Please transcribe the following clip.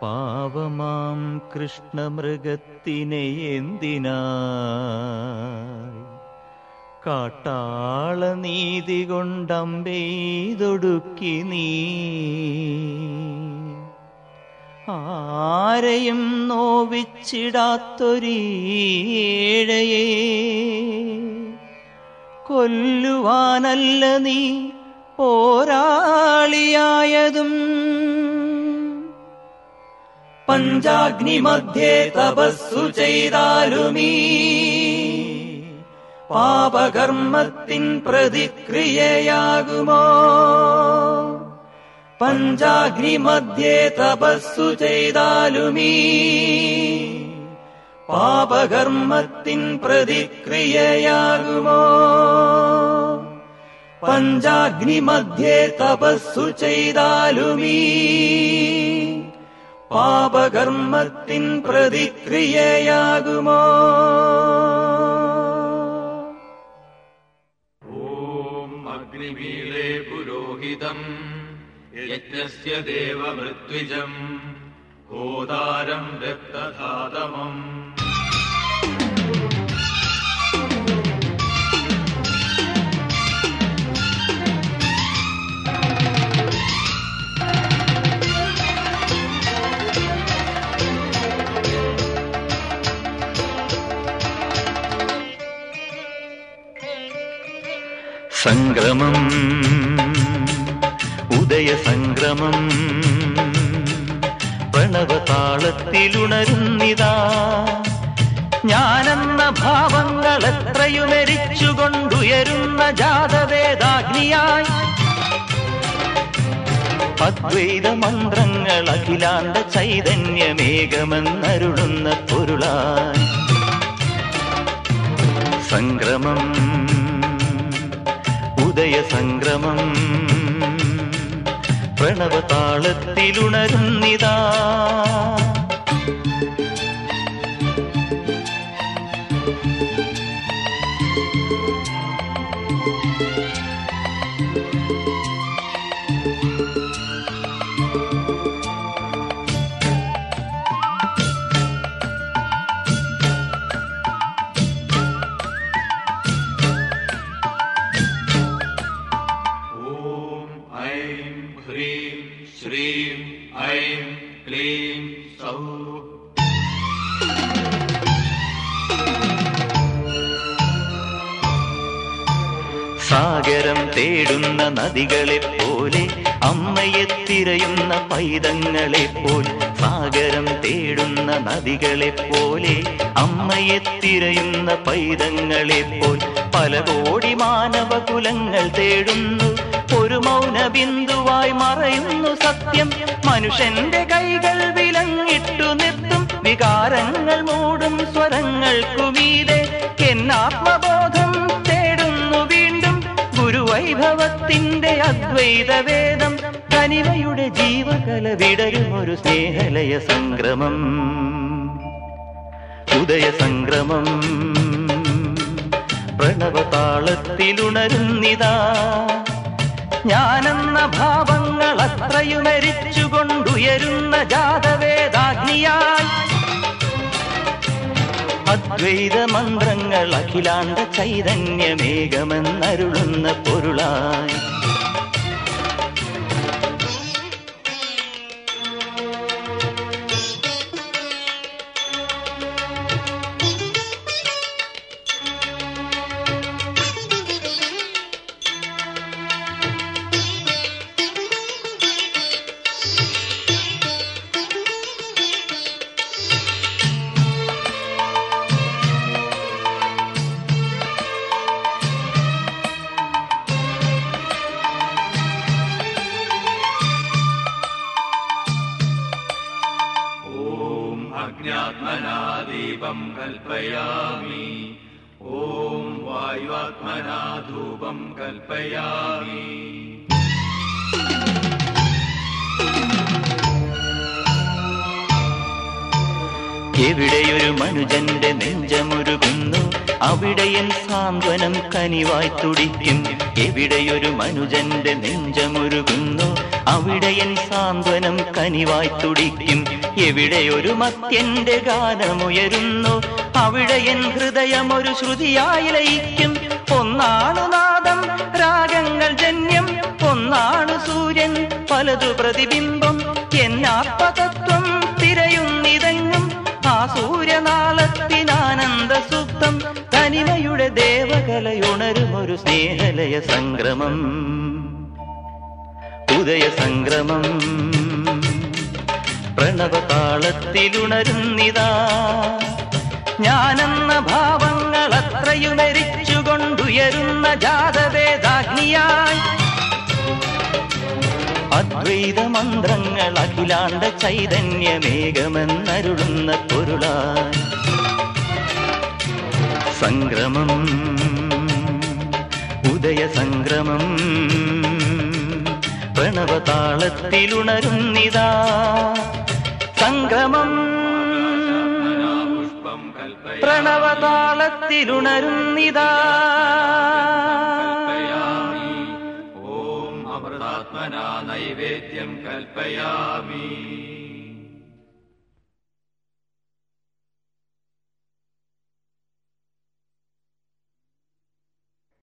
പാവമാം കൃഷ്ണമൃഗത്തിനെ എന്തിനായി കാട്ടാള നീതി കൊണ്ടമ്പെയ്തൊടുക്കി നീ ആരെയും നോവിച്ചിടാത്തൊരീഴയെ കൊല്ലുവാനല്ല നീ പോരാളിയായതും पञ्चाग्निमध्ये तपः सु चैदालुमि पापघर्मतिं प्रतिक्रिययागुमा। तपः सु चैदालुमी पापघर्मतिं प्रतिक्रिययागुमा। पञ्जाग्नि मध्ये तपः सु चैदालुमी പാപകർമ്മത്തിൻ പ്രതിക്രിയയാകുമോ ॐ अग्निमीळे पुरोहितम् यज्ञस्य देवमृत्विजम् होदारम् रक्तधातमम् സംക്രമം ഉദയ സംഗ്രമം. പ്രണവതാളത്തിലുണരുന്നിതാ. ഞാനെന്ന ഭാവങ്ങൾ എത്രയുമരിച്ചുകൊണ്ടുയരുന്ന ജാതവേദാഗ്നിയായി. അദ്വൈത മന്ത്രങ്ങൾ അഖിലാണ്ട ചൈതന്യമേകമെന്നരുളുന്ന പൊരുളായി. ഉദയ സംക്രമം പ്രണവതാളത്തിലുണരുന്നിതാ. ऐं क्लीं सौः സാഗരം തേടുന്ന നദികളെ പോലെ അമ്മയെ തിരയുന്ന പൈതങ്ങളെ പോൽ സാഗരം തേടുന്ന നദികളെ പോലെ അമ്മയെ തിരയുന്ന പൈതങ്ങളെ പോൽ പല കോടി മാനവ കുലങ്ങൾ തേടുന്നു ഒരു മൗന ബിന്ദുവായി മറയുന്നു സത്യം. മനുഷ്യന്റെ കൈകൾ വിലങ്ങിട്ടു നിർത്തും. വികാരങ്ങൾ മൂടും സ്വരങ്ങൾക്കുമീതെ എന്നാത്മബോധം തേടുന്നു വീണ്ടും. ഗുരുവൈഭവത്തിന്റെ അദ്വൈത വേദം കനിവയുടെ ജീവകല വിടരും ഒരു സ്നേഹലയ സംക്രമം ഉദയ സംക്രമം പ്രണവതാളത്തിലുണരുന്നിതാ. ഞാനെന്ന ഭാവങ്ങൾ അത്രയുമരിച്ചുകൊണ്ടുയരുന്ന ജാതവേദാഗ്നിയാൽ അദ്വൈത മന്ത്രങ്ങൾ അഖിലാണ്ട ചൈതന്യമേകമെന്നരുളുന്ന പൊരുളായി. दीपम् कल्पयामि ॐ वायुआत्मना धूपम् कल्पयामि എവിടെയൊരു മനുജന്റെ നെഞ്ചമുരുകുന്നു അവിടെയൻ സാന്ത്വനം കനിവായി തുടിക്കും എവിടെയൊരു മനുജന്റെ നെഞ്ചമുരുകുന്നു അവിടെയൻ സാന്ത്വനം കനിവായി തുടിക്കും എവിടെയൊരു മത്യന്റെ ഗാനമുയരുന്നു? അവിടെ എൻ ഹൃദയം ഒരു ശ്രുതിയായി ലയിക്കും. ഒന്നാണു നാദം രാഗങ്ങൾ ജന്യം. ഒന്നാണു സൂര്യൻ പലതു പ്രതിബിംബം. എന്നാത്മതത്വം തിരയുന്നിതങ്ങും. ആ സൂര്യനാളത്തിനാനന്ദ സുപ്തം തനിമയുടെ ദേവകലയുണരും ഒരു സ്നേഹലയ സംക്രമം ഉദയ സംക്രമം പ്രണവതാളത്തിലുണരുന്നിതാ ഞാനെന്ന ഭാവങ്ങൾ അത്രയുമരിച്ചുകൊണ്ടുയരുന്ന ജാതവേദാഗ്നിയായി. അദ്വൈത മന്ത്രങ്ങൾ അഖിലാണ്ട ചൈതന്യമേകമെന്നരുളുന്ന പൊരുളായി. സംഗ്രമം ഉദയ സംക്രമം പ്രണവതാളത്തിലുണരുന്നിതാ കൽപ്പയാമി പ്രണവതാളത്തിലുണരുന്നിതാ. ഓം അമൃതാത്മനാ നൈവേദ്യം കൽപ്പയാമി.